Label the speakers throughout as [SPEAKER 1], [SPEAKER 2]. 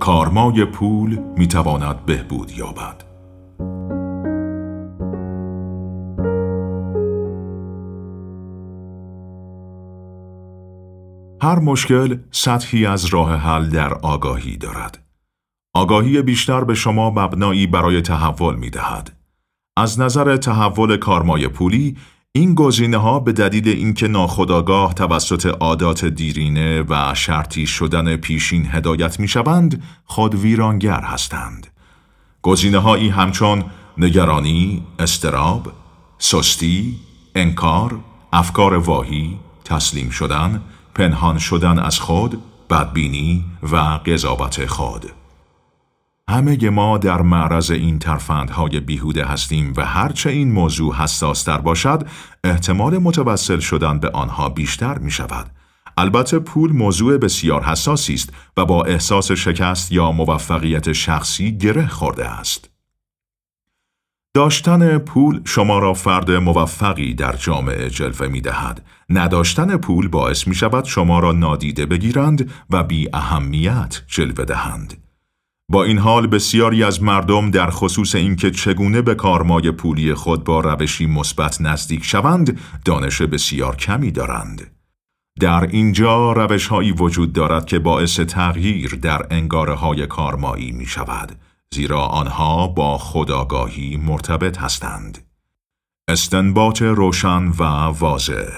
[SPEAKER 1] کارمای پول می‌تواند بهبود یابد. هر مشکل سطحی از راه حل در آگاهی دارد. آگاهی بیشتر به شما مبنایی برای تحول می دهد. از نظر تحول کارمای پولی، این گزینه ها به دلیل اینکه ناخداگاه توسط عادات دیرینه و شرطی شدن پیشین هدایت می شوند، خود ویرانگر هستند. گزینه هایی همچون نگرانی، استراب، سستی، انکار، افکار واهی، تسلیم شدن، پنهان شدن از خود، بدبینی و قضاوت خود. همه ما در معرض این ترفندهای بیهوده هستیم و هرچه این موضوع حساستر باشد، احتمال متوسل شدن به آنها بیشتر می شود. البته پول موضوع بسیار حساسی است و با احساس شکست یا موفقیت شخصی گره خورده است. داشتن پول شما را فرد موفقی در جامعه جلوه می دهد. نداشتن پول باعث می شود شما را نادیده بگیرند و بی اهمیت جلوه دهند. با این حال بسیاری از مردم در خصوص اینکه چگونه به کارمای پولی خود با روشی مثبت نزدیک شوند دانش بسیار کمی دارند. در اینجا روش هایی وجود دارد که باعث تغییر در انگاره های کارمایی می شود زیرا آنها با خداگاهی مرتبط هستند. استنباط روشن و واضح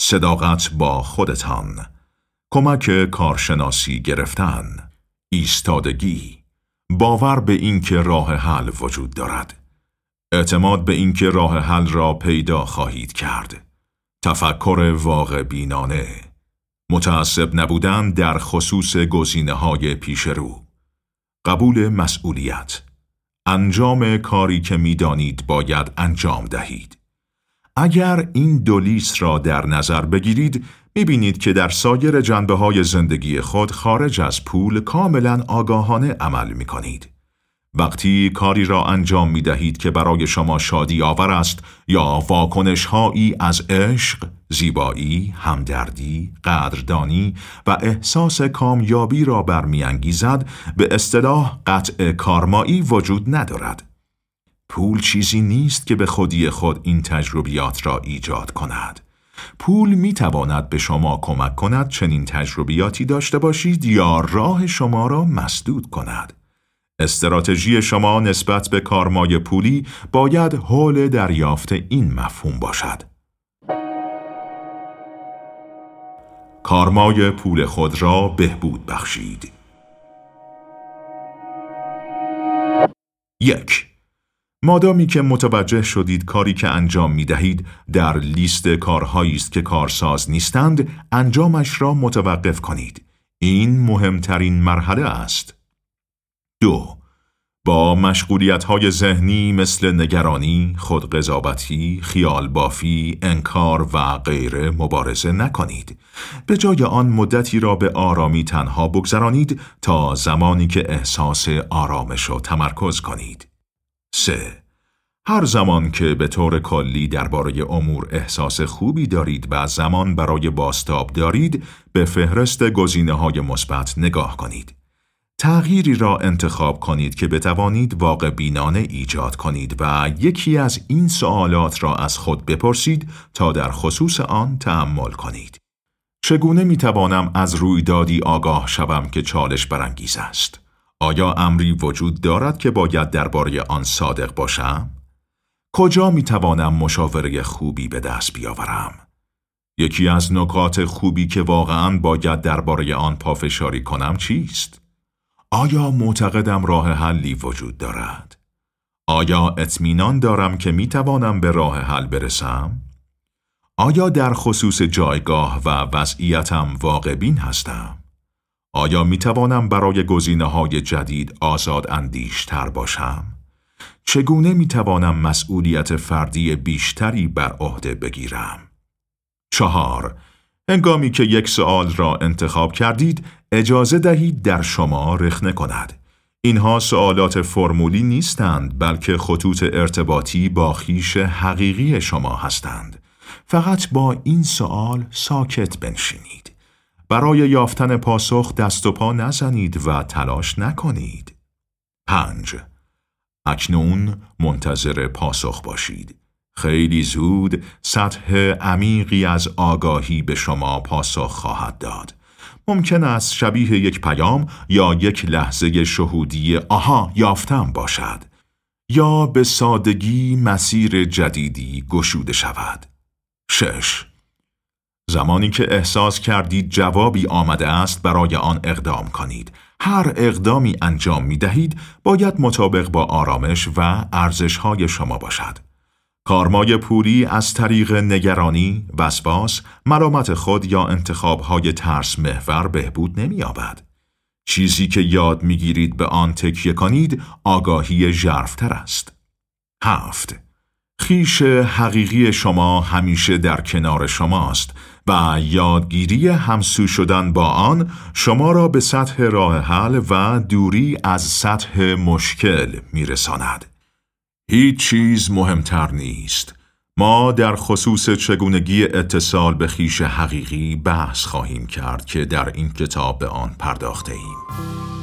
[SPEAKER 1] صداقت با خودتان کمک کارشناسی گرفتن ایستادگی. باور به اینکه راه حل وجود دارد. اعتماد به اینکه راه حل را پیدا خواهید کرد. تفکر واقع بینانه. متعصب نبودن در خصوص گزینه های پیش رو. قبول مسئولیت. انجام کاری که می‌دانید باید انجام دهید. اگر این دو لیست را در نظر بگیرید می‌بینید که در سایر جنبه های زندگی خود خارج از پول کاملا آگاهانه عمل می کنید. وقتی کاری را انجام می دهید که برای شما شادی آور است یا واکنش هایی از عشق، زیبایی، همدردی، قدردانی و احساس کامیابی را برمیانگیزد به اصطلاح قطع کارمایی وجود ندارد. پول چیزی نیست که به خودی خود این تجربیات را ایجاد کند. پول می تواند به شما کمک کند چنین تجربیاتی داشته باشید یا راه شما را مسدود کند. استراتژی شما نسبت به کارمای پولی باید حول دریافت این مفهوم باشد. کارمای پول خود را بهبود بخشید. یک مادامی که متوجه شدید کاری که انجام می دهید در لیست کارهایی است که کارساز نیستند انجامش را متوقف کنید. این مهمترین مرحله است. دو با مشغولیت های ذهنی مثل نگرانی، خودقضاوتی، خیال بافی، انکار و غیره مبارزه نکنید. به جای آن مدتی را به آرامی تنها بگذرانید تا زمانی که احساس آرامش را تمرکز کنید. 3. هر زمان که به طور کلی درباره امور احساس خوبی دارید و زمان برای باستاب دارید به فهرست گزینه های مثبت نگاه کنید. تغییری را انتخاب کنید که بتوانید واقع بینانه ایجاد کنید و یکی از این سوالات را از خود بپرسید تا در خصوص آن تعمل کنید. چگونه می توانم از رویدادی آگاه شوم که چالش برانگیز است؟ آیا امری وجود دارد که باید درباره آن صادق باشم؟ کجا می توانم مشاوره خوبی به دست بیاورم؟ یکی از نکات خوبی که واقعا باید درباره آن پافشاری کنم چیست؟ آیا معتقدم راه حلی وجود دارد؟ آیا اطمینان دارم که می توانم به راه حل برسم؟ آیا در خصوص جایگاه و وضعیتم واقع بین هستم؟ آیا می توانم برای گزینه های جدید آزاد اندیشتر باشم؟ چگونه می توانم مسئولیت فردی بیشتری بر عهده بگیرم؟ چهار هنگامی که یک سوال را انتخاب کردید، اجازه دهید در شما رخنه کند. اینها سوالات فرمولی نیستند بلکه خطوط ارتباطی با خیش حقیقی شما هستند. فقط با این سوال ساکت بنشینید. برای یافتن پاسخ دست و پا نزنید و تلاش نکنید. پنج اکنون منتظر پاسخ باشید. خیلی زود سطح عمیقی از آگاهی به شما پاسخ خواهد داد. ممکن است شبیه یک پیام یا یک لحظه شهودی آها یافتم باشد یا به سادگی مسیر جدیدی گشوده شود. شش زمانی که احساس کردید جوابی آمده است برای آن اقدام کنید. هر اقدامی انجام می دهید باید مطابق با آرامش و ارزش های شما باشد. کارمای پولی از طریق نگرانی، وسواس، مرامت خود یا انتخابهای ترس محور بهبود نمییابد. چیزی که یاد می‌گیرید به آن تکیه کنید آگاهی ژرفتر است. هفت خیش حقیقی شما همیشه در کنار شماست و یادگیری همسو شدن با آن شما را به سطح راه حل و دوری از سطح مشکل میرساند. هیچ چیز مهمتر نیست. ما در خصوص چگونگی اتصال به خیش حقیقی بحث خواهیم کرد که در این کتاب به آن پرداخته ایم.